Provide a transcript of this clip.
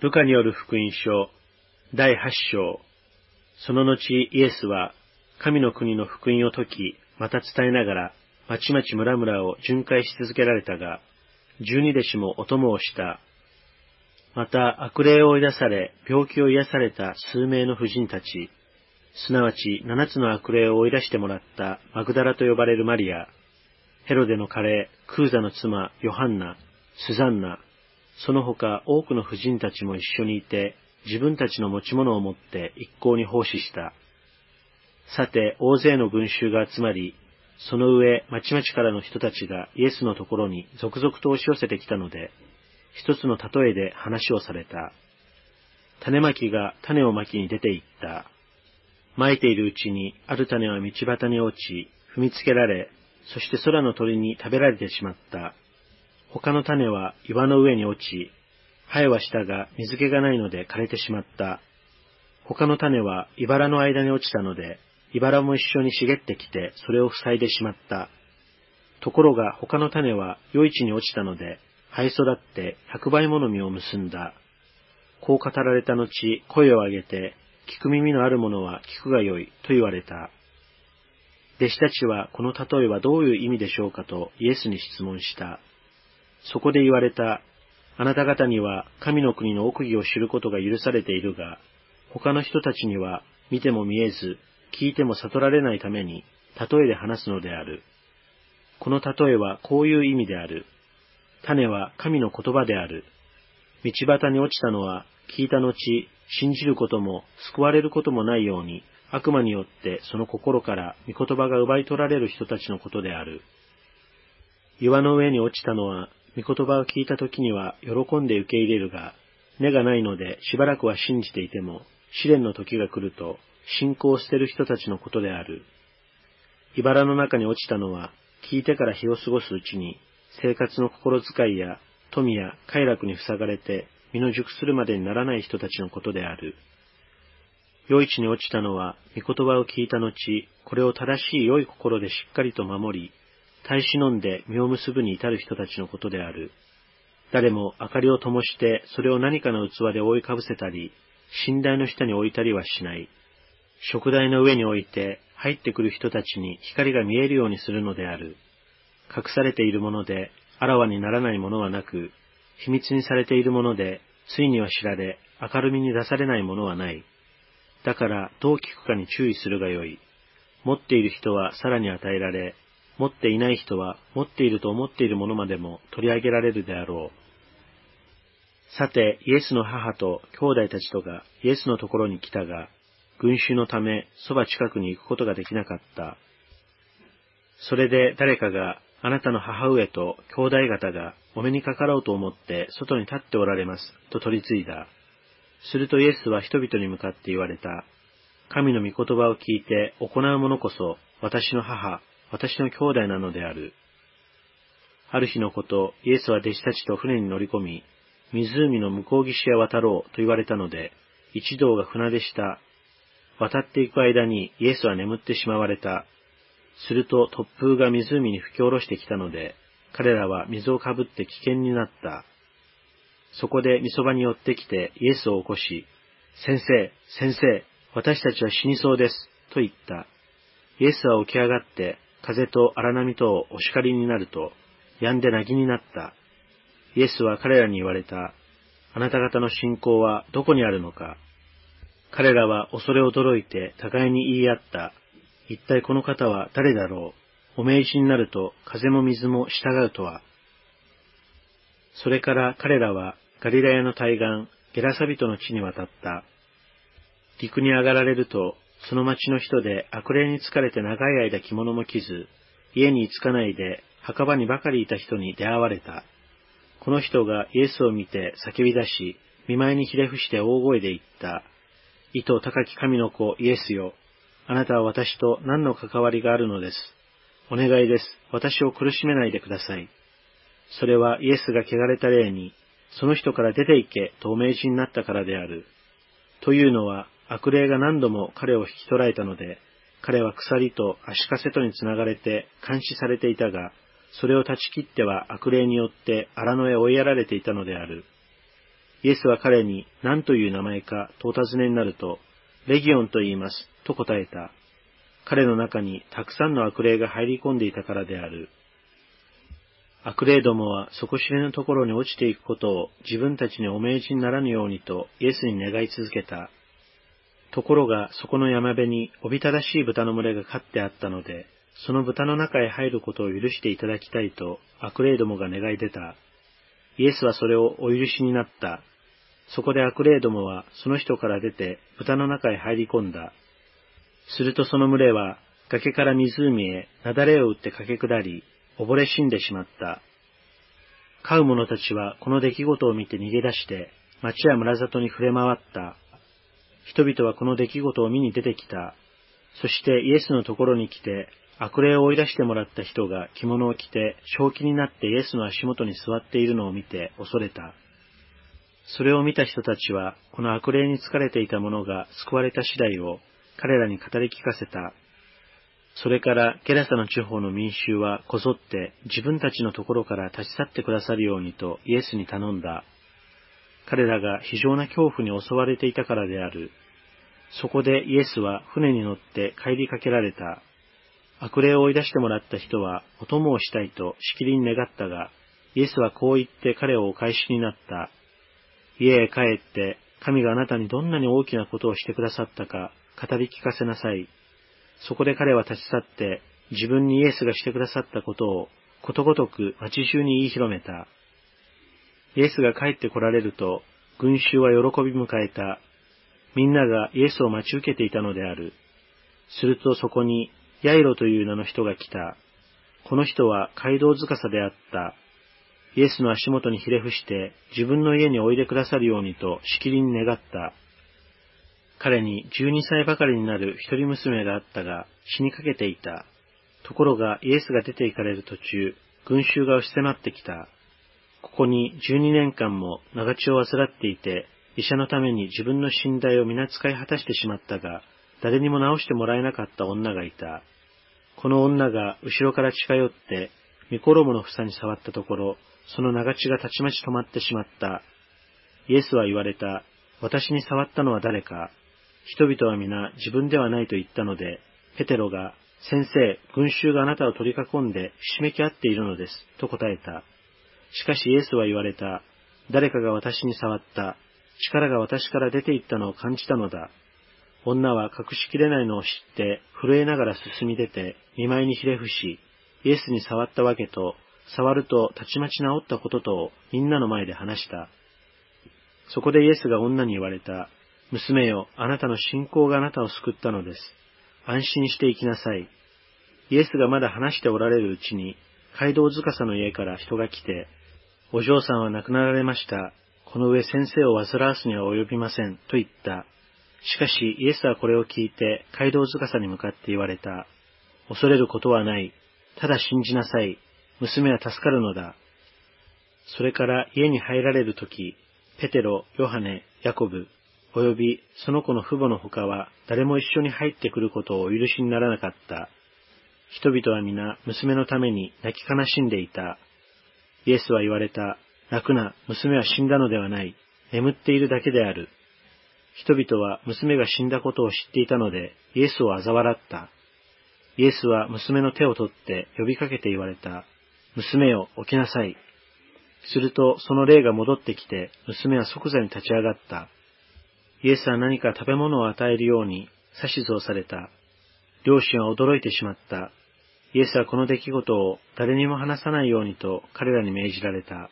ルカによる福音書、第八章。その後、イエスは、神の国の福音を説き、また伝えながら、まちまち村々を巡回し続けられたが、十二弟子もお供をした。また、悪霊を追い出され、病気を癒された数名の婦人たち、すなわち七つの悪霊を追い出してもらったマグダラと呼ばれるマリア、ヘロデのカレー、クーザの妻、ヨハンナ、スザンナ、その他多くの婦人たちも一緒にいて、自分たちの持ち物を持って一向に奉仕した。さて、大勢の群衆が集まり、その上、町々からの人たちがイエスのところに続々と押し寄せてきたので、一つの例えで話をされた。種まきが種をまきに出て行った。まいているうちに、ある種は道端に落ち、踏みつけられ、そして空の鳥に食べられてしまった。他の種は岩の上に落ち、生えはしたが水気がないので枯れてしまった。他の種は茨の間に落ちたので、茨も一緒に茂ってきてそれを塞いでしまった。ところが他の種は余市に落ちたので、生え育って百倍もの実を結んだ。こう語られた後、声を上げて、聞く耳のある者は聞くがよいと言われた。弟子たちはこの例えはどういう意味でしょうかとイエスに質問した。そこで言われた、あなた方には神の国の奥義を知ることが許されているが、他の人たちには見ても見えず、聞いても悟られないために、例えで話すのである。この例えはこういう意味である。種は神の言葉である。道端に落ちたのは、聞いた後、信じることも救われることもないように、悪魔によってその心から御言葉が奪い取られる人たちのことである。岩の上に落ちたのは、御言葉を聞いた時には喜んで受け入れるが、根がないのでしばらくは信じていても、試練の時が来ると、信仰を捨てる人たちのことである。茨の中に落ちたのは、聞いてから日を過ごすうちに、生活の心遣いや富や快楽に塞がれて、身の熟するまでにならない人たちのことである。良い地に落ちたのは、御言葉を聞いた後、これを正しい良い心でしっかりと守り、耐え忍んで実を結ぶに至る人たちのことである。誰も明かりを灯して、それを何かの器で覆いかぶせたり、寝台の下に置いたりはしない。食台の上に置いて、入ってくる人たちに光が見えるようにするのである。隠されているもので、あらわにならないものはなく、秘密にされているもので、ついには知られ、明るみに出されないものはない。だから、どう聞くかに注意するがよい。持っている人はさらに与えられ、持っていない人は持っていると思っているものまでも取り上げられるであろう。さて、イエスの母と兄弟たちとがイエスのところに来たが、群衆のためそば近くに行くことができなかった。それで誰かがあなたの母上と兄弟方がお目にかかろうと思って外に立っておられますと取り継いだ。するとイエスは人々に向かって言われた。神の御言葉を聞いて行う者こそ私の母、私の兄弟なのである。ある日のこと、イエスは弟子たちと船に乗り込み、湖の向こう岸へ渡ろうと言われたので、一同が船出した。渡っていく間にイエスは眠ってしまわれた。すると突風が湖に吹き下ろしてきたので、彼らは水をかぶって危険になった。そこでみそばに寄ってきてイエスを起こし、先生、先生、私たちは死にそうです、と言った。イエスは起き上がって風と荒波とお叱りになると、止んでなぎになった。イエスは彼らに言われた。あなた方の信仰はどこにあるのか彼らは恐れ驚いて互いに言い合った。一体この方は誰だろうお命じになると風も水も従うとは。それから彼らはガリラヤの対岸、ゲラサビトの地に渡った。陸に上がられるとその町の人で悪霊に疲れて長い間着物も着ず、家に着かないで墓場にばかりいた人に出会われた。この人がイエスを見て叫び出し、見舞いにひれ伏して大声で言った。意図高き神の子イエスよ。あなたは私と何の関わりがあるのです。お願いです。私を苦しめないでください。それはイエスが汚れた霊に、その人から出て行けとお命じになったからである。というのは、悪霊が何度も彼を引き取られたので、彼は鎖と足かせとにつながれて監視されていたが、それを断ち切っては悪霊によって荒野へ追いやられていたのである。イエスは彼に何という名前かとお尋ねになると、レギオンと言います、と答えた。彼の中にたくさんの悪霊が入り込んでいたからである。悪霊どもは底知れぬところに落ちていくことを自分たちにお命じにならぬようにとイエスに願い続けた。ところがそこの山辺におびただしい豚の群れが飼ってあったので、その豚の中へ入ることを許していただきたいと悪霊どもが願い出た。イエスはそれをお許しになった。そこで悪霊どもはその人から出て豚の中へ入り込んだ。するとその群れは崖から湖へ雪崩を打って駆け下り、溺れ死んでしまった。飼う者たちはこの出来事を見て逃げ出して、町や村里に触れ回った。人々はこの出来事を見に出てきた。そしてイエスのところに来て、悪霊を追い出してもらった人が着物を着て正気になってイエスの足元に座っているのを見て恐れた。それを見た人たちは、この悪霊に疲れていた者が救われた次第を彼らに語り聞かせた。それからゲラサの地方の民衆はこぞって自分たちのところから立ち去ってくださるようにとイエスに頼んだ。彼らが非常な恐怖に襲われていたからである。そこでイエスは船に乗って帰りかけられた。悪霊を追い出してもらった人はお供をしたいとしきりに願ったが、イエスはこう言って彼をお返しになった。家へ帰って神があなたにどんなに大きなことをしてくださったか語り聞かせなさい。そこで彼は立ち去って、自分にイエスがしてくださったことを、ことごとく町中に言い広めた。イエスが帰って来られると、群衆は喜び迎えた。みんながイエスを待ち受けていたのである。するとそこに、ヤイロという名の人が来た。この人は街道塚さであった。イエスの足元にひれ伏して自分の家においでくださるようにとしきりに願った。彼に12歳ばかりになる一人娘があったが、死にかけていた。ところがイエスが出て行かれる途中、群衆が押し迫ってきた。ここに12年間も長血を患っていて、医者のために自分の信頼を皆使い果たしてしまったが、誰にも治してもらえなかった女がいた。この女が後ろから近寄って、ミコロモの房に触ったところ、その長血がたちまち止まってしまった。イエスは言われた。私に触ったのは誰か人々は皆自分ではないと言ったので、ペテロが、先生、群衆があなたを取り囲んでひしめき合っているのです、と答えた。しかしイエスは言われた。誰かが私に触った。力が私から出て行ったのを感じたのだ。女は隠しきれないのを知って、震えながら進み出て、見舞いにひれ伏し、イエスに触ったわけと、触るとたちまち治ったこととをみんなの前で話した。そこでイエスが女に言われた。娘よ、あなたの信仰があなたを救ったのです。安心して行きなさい。イエスがまだ話しておられるうちに、街道塚さの家から人が来て、お嬢さんは亡くなられました。この上先生を煩わすには及びません。と言った。しかし、イエスはこれを聞いて、街道塚さに向かって言われた。恐れることはない。ただ信じなさい。娘は助かるのだ。それから家に入られるとき、ペテロ、ヨハネ、ヤコブ、及びその子の父母の他は誰も一緒に入ってくることをお許しにならなかった。人々は皆娘のために泣き悲しんでいた。イエスは言われた。泣くな、娘は死んだのではない。眠っているだけである。人々は娘が死んだことを知っていたので、イエスを嘲笑った。イエスは娘の手を取って呼びかけて言われた。娘よ、起きなさい。すると、その霊が戻ってきて、娘は即座に立ち上がった。イエスは何か食べ物を与えるように指図をされた。両親は驚いてしまった。イエスはこの出来事を誰にも話さないようにと彼らに命じられた。